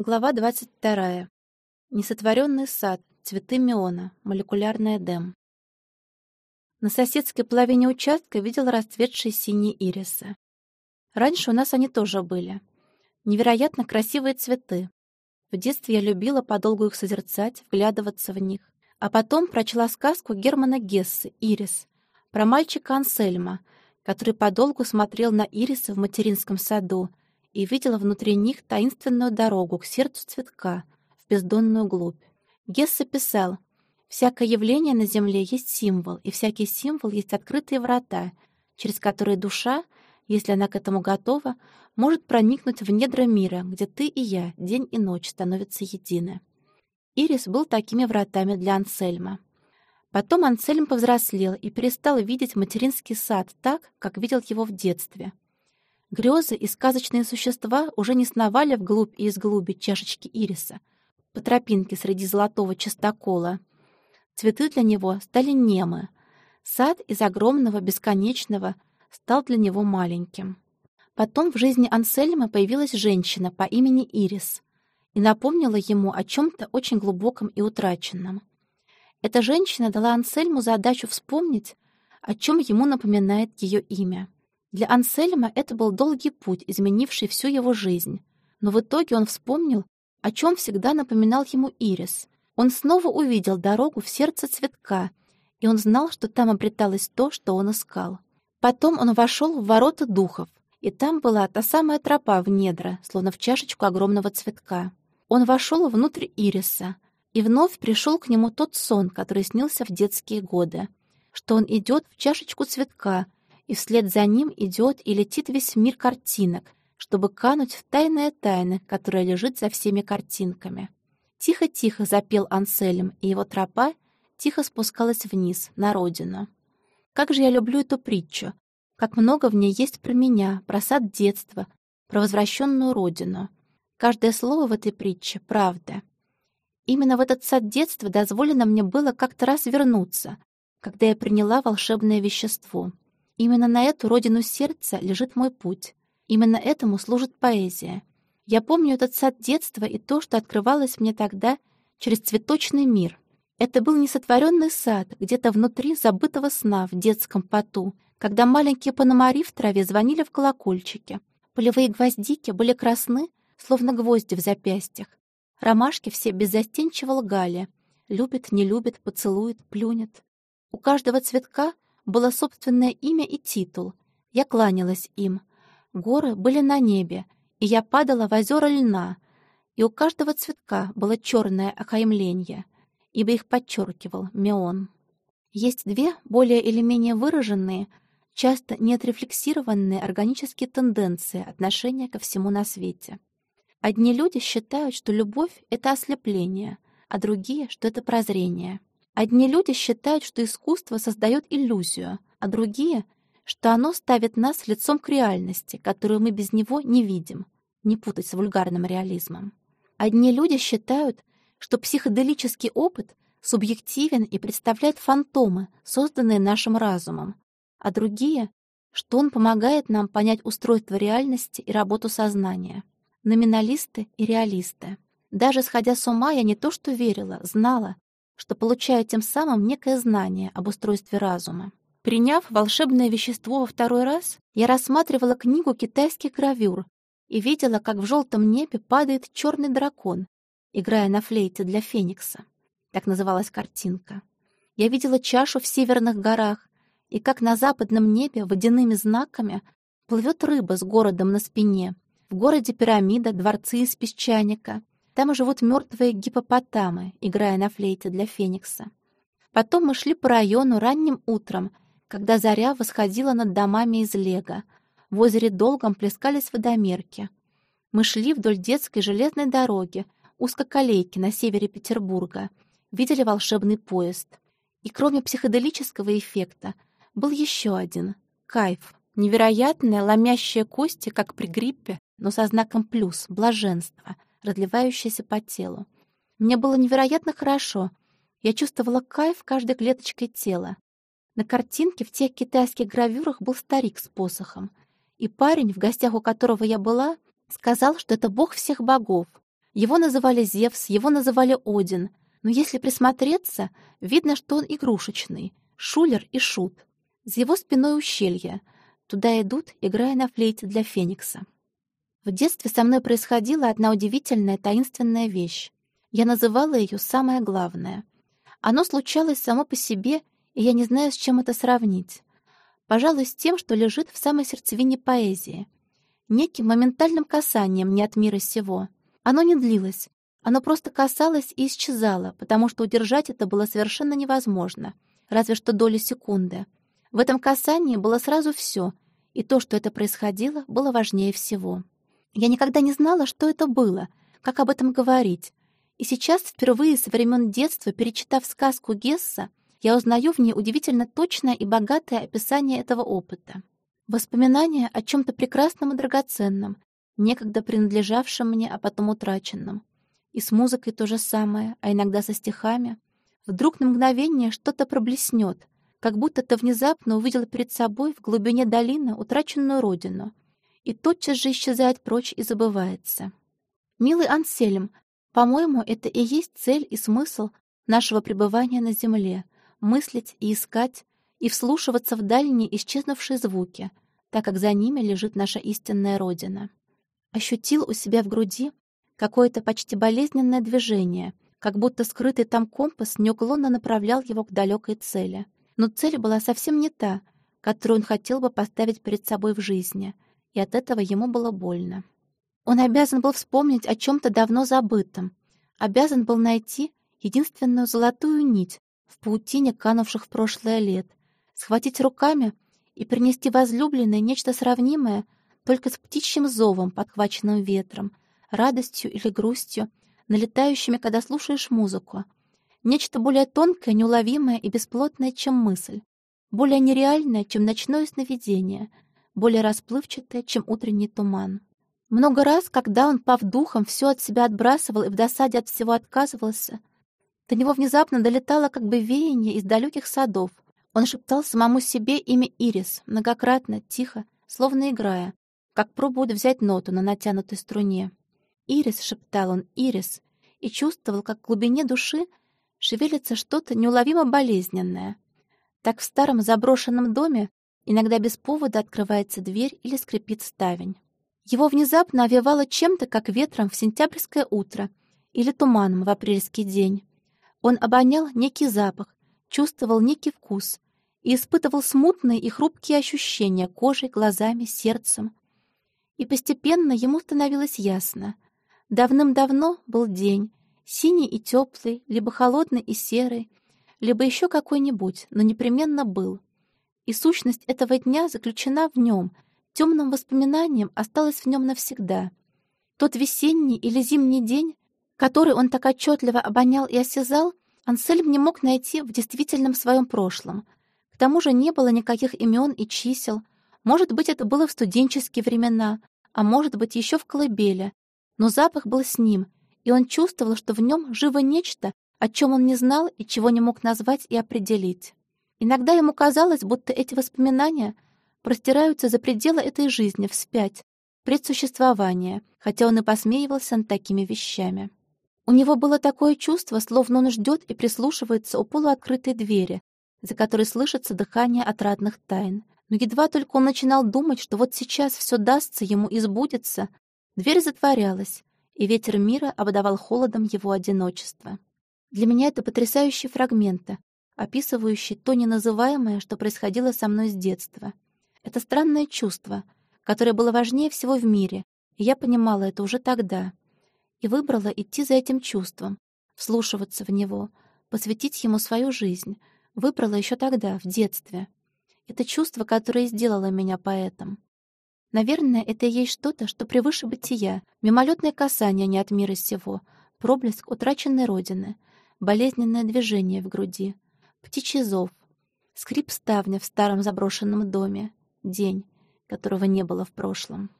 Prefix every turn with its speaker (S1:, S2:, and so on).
S1: Глава 22. Несотворенный сад, цветы миона, молекулярная ДЭМ. На соседской половине участка видел расцветшие синие ирисы. Раньше у нас они тоже были. Невероятно красивые цветы. В детстве я любила подолгу их созерцать, вглядываться в них. А потом прочла сказку Германа Гессе «Ирис» про мальчика Ансельма, который подолгу смотрел на ирисы в материнском саду и видела внутри них таинственную дорогу к сердцу цветка, в бездонную глубь. Гессе писал, «Всякое явление на Земле есть символ, и всякий символ есть открытые врата, через которые душа, если она к этому готова, может проникнуть в недра мира, где ты и я, день и ночь, становятся едины». Ирис был такими вратами для Ансельма. Потом Ансельм повзрослел и перестал видеть материнский сад так, как видел его в детстве — Грезы и сказочные существа уже не сновали вглубь и изглуби чашечки ириса, по тропинке среди золотого частокола. Цветы для него стали немы. Сад из огромного, бесконечного стал для него маленьким. Потом в жизни Ансельма появилась женщина по имени Ирис и напомнила ему о чем-то очень глубоком и утраченном. Эта женщина дала Ансельму задачу вспомнить, о чем ему напоминает ее имя. Для Ансельма это был долгий путь, изменивший всю его жизнь. Но в итоге он вспомнил, о чем всегда напоминал ему Ирис. Он снова увидел дорогу в сердце цветка, и он знал, что там обреталось то, что он искал. Потом он вошел в ворота духов, и там была та самая тропа в недра, словно в чашечку огромного цветка. Он вошел внутрь Ириса, и вновь пришел к нему тот сон, который снился в детские годы, что он идет в чашечку цветка — и вслед за ним идет и летит весь мир картинок, чтобы кануть в тайное тайны, которое лежит за всеми картинками. Тихо-тихо запел Ансельм, и его тропа тихо спускалась вниз, на родину. Как же я люблю эту притчу! Как много в ней есть про меня, про сад детства, про возвращенную родину. Каждое слово в этой притче — правда. Именно в этот сад детства дозволено мне было как-то раз вернуться, когда я приняла волшебное вещество — Именно на эту родину сердца лежит мой путь. Именно этому служит поэзия. Я помню этот сад детства и то, что открывалось мне тогда через цветочный мир. Это был несотворенный сад, где-то внутри забытого сна в детском поту, когда маленькие пономари в траве звонили в колокольчики. Полевые гвоздики были красны, словно гвозди в запястьях. Ромашки все беззастенчиво лгали. Любит, не любит, поцелует, плюнет. У каждого цветка — было собственное имя и титул. Я кланялась им. Горы были на небе, и я падала в озера льна, и у каждого цветка было черное окаймление, ибо их подчеркивал Меон. Есть две, более или менее выраженные, часто неотрефлексированные органические тенденции отношения ко всему на свете. Одни люди считают, что любовь — это ослепление, а другие, что это прозрение. Одни люди считают, что искусство создает иллюзию, а другие, что оно ставит нас лицом к реальности, которую мы без него не видим, не путать с вульгарным реализмом. Одни люди считают, что психоделический опыт субъективен и представляет фантомы, созданные нашим разумом, а другие, что он помогает нам понять устройство реальности и работу сознания. Номиналисты и реалисты. Даже сходя с ума, я не то что верила, знала, что получаю тем самым некое знание об устройстве разума. Приняв волшебное вещество во второй раз, я рассматривала книгу китайских гравюр и видела, как в желтом небе падает черный дракон, играя на флейте для феникса. Так называлась картинка. Я видела чашу в северных горах, и как на западном небе водяными знаками плывет рыба с городом на спине. В городе пирамида, дворцы из песчаника, там живут мертвые гипопотамы, играя на флейте для феникса. Потом мы шли по району ранним утром, когда заря восходила над домами из лего. В озере Долгом плескались водомерки. Мы шли вдоль детской железной дороги, узкоколейки на севере Петербурга, видели волшебный поезд. И кроме психоделического эффекта был еще один — кайф. Невероятное, ломящее кости, как при гриппе, но со знаком плюс, блаженство — разливающаяся по телу. Мне было невероятно хорошо. Я чувствовала кайф каждой клеточкой тела. На картинке в тех китайских гравюрах был старик с посохом. И парень, в гостях у которого я была, сказал, что это бог всех богов, Его называли Зевс, его называли Один, но если присмотреться, видно, что он игрушечный, шулер и шут. За его спиной ущелье. Туда идут, играя на флейте для Феникса. В детстве со мной происходила одна удивительная таинственная вещь. Я называла ее «самое главное». Оно случалось само по себе, и я не знаю, с чем это сравнить. Пожалуй, с тем, что лежит в самой сердцевине поэзии. Неким моментальным касанием не от мира сего. Оно не длилось. Оно просто касалось и исчезало, потому что удержать это было совершенно невозможно, разве что доли секунды. В этом касании было сразу все, и то, что это происходило, было важнее всего. Я никогда не знала, что это было, как об этом говорить. И сейчас, впервые со времен детства, перечитав сказку Гесса, я узнаю в ней удивительно точное и богатое описание этого опыта. Воспоминания о чем-то прекрасном и драгоценном, некогда принадлежавшем мне, а потом утраченном. И с музыкой то же самое, а иногда со стихами. Вдруг на мгновение что-то проблеснет, как будто ты внезапно увидела перед собой в глубине долины утраченную родину, и тотчас же исчезает прочь и забывается. Милый Ансельм, по-моему, это и есть цель и смысл нашего пребывания на земле — мыслить и искать, и вслушиваться в дальние исчезнувшие звуки, так как за ними лежит наша истинная Родина. Ощутил у себя в груди какое-то почти болезненное движение, как будто скрытый там компас неуклонно направлял его к далекой цели. Но цель была совсем не та, которую он хотел бы поставить перед собой в жизни, и от этого ему было больно. Он обязан был вспомнить о чем-то давно забытом, обязан был найти единственную золотую нить в паутине канувших в прошлое лет, схватить руками и принести возлюбленной нечто сравнимое только с птичьим зовом, подхваченным ветром, радостью или грустью, налетающими, когда слушаешь музыку. Нечто более тонкое, неуловимое и бесплотное, чем мысль, более нереальное, чем ночное сновидение, более расплывчатое, чем утренний туман. Много раз, когда он, пав духом, все от себя отбрасывал и в досаде от всего отказывался, до него внезапно долетало как бы веяние из далеких садов. Он шептал самому себе имя Ирис, многократно, тихо, словно играя, как пробует взять ноту на натянутой струне. «Ирис», — шептал он, — «Ирис», и чувствовал, как в глубине души шевелится что-то неуловимо болезненное. Так в старом заброшенном доме иногда без повода открывается дверь или скрипит ставень. Его внезапно овевало чем-то, как ветром в сентябрьское утро или туманом в апрельский день. Он обонял некий запах, чувствовал некий вкус и испытывал смутные и хрупкие ощущения кожей, глазами, сердцем. И постепенно ему становилось ясно. Давным-давно был день, синий и теплый, либо холодный и серый, либо еще какой-нибудь, но непременно был. И сущность этого дня заключена в нем — темным воспоминанием осталось в нем навсегда. Тот весенний или зимний день, который он так отчетливо обонял и осязал, Ансельм не мог найти в действительном своем прошлом. К тому же не было никаких имен и чисел. Может быть, это было в студенческие времена, а может быть, еще в колыбели. Но запах был с ним, и он чувствовал, что в нем живо нечто, о чем он не знал и чего не мог назвать и определить. Иногда ему казалось, будто эти воспоминания — простираются за пределы этой жизни вспять, предсуществования, хотя он и посмеивался над такими вещами. У него было такое чувство, словно он ждет и прислушивается у полуоткрытой двери, за которой слышится дыхание отрадных тайн. Но едва только он начинал думать, что вот сейчас все дастся ему и сбудется, дверь затворялась, и ветер мира обдавал холодом его одиночество. Для меня это потрясающие фрагменты, описывающие то неназываемое, что происходило со мной с детства — это странное чувство, которое было важнее всего в мире, и я понимала это уже тогда. И выбрала идти за этим чувством, вслушиваться в него, посвятить ему свою жизнь. Выбрала еще тогда, в детстве. Это чувство, которое сделало меня поэтом. Наверное, это и есть что-то, что превыше бытия, мимолетное касание не от мира сего, проблеск утраченной родины, болезненное движение в груди, птичий зов, скрип ставня в старом заброшенном доме, день, которого не было в прошлом.